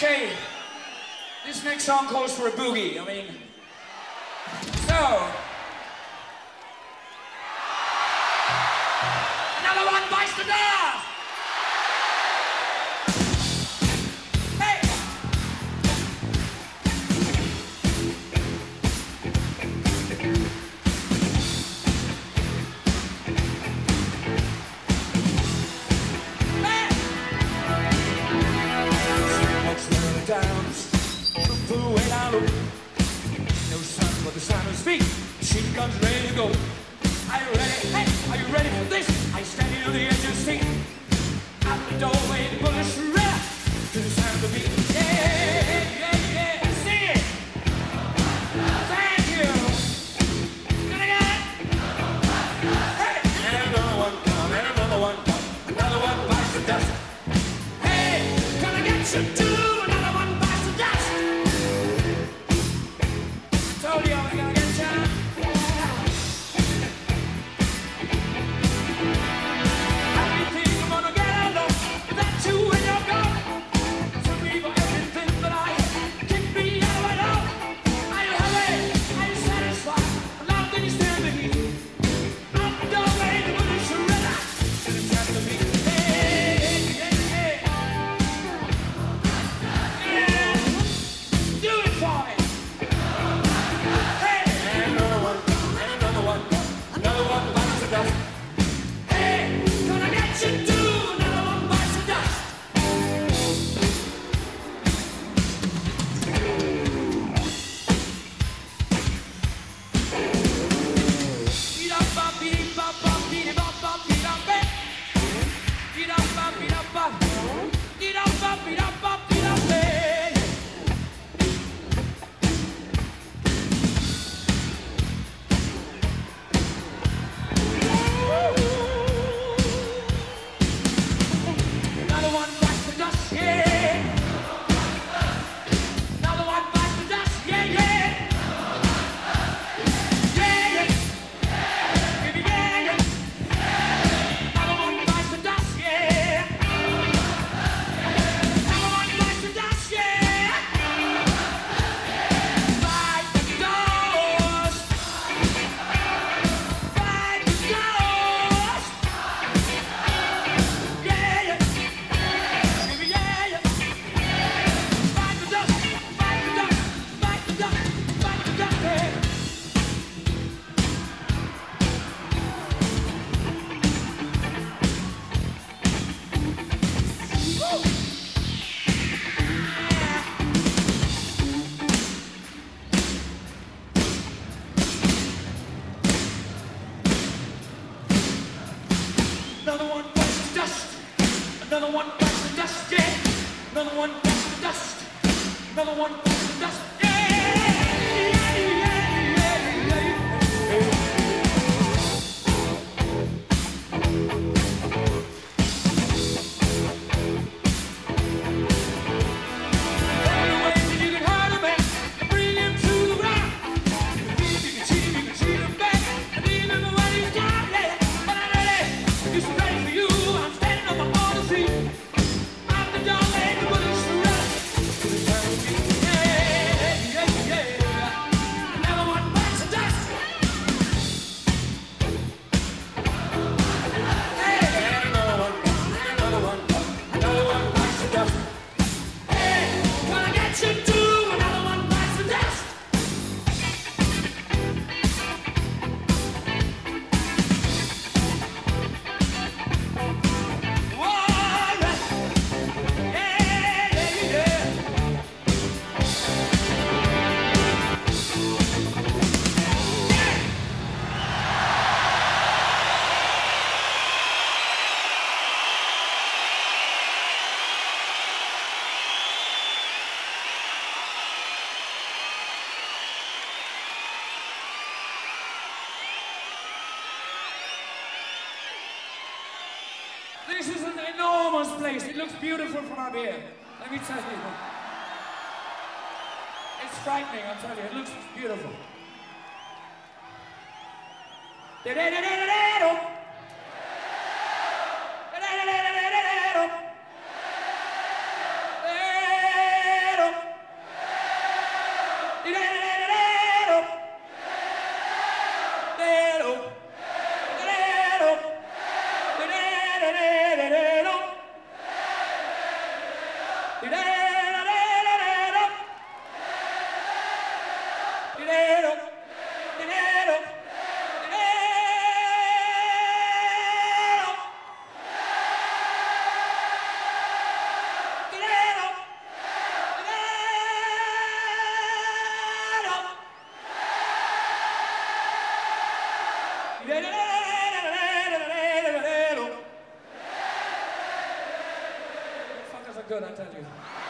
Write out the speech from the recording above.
Okay, this next song calls for a boogie. I mean, so. speaks, she comes ready to go. Are you ready? Hey, are you ready for this? I stand here on the edge of the seat. Out the doorway, the bullets red to the sound of the beat. Yeah, yeah, yeah. Sing it. Thank you. Gonna get another one another one another one bites the dust. Hey, gonna get some. Another one bites the dust, yeah. Another one bites the dust. Another one bites the dust, yeah. this is an enormous place. It looks beautiful from up here. Let me tell you. It's frightening, I'm telling you. It looks beautiful. Good, I tell you.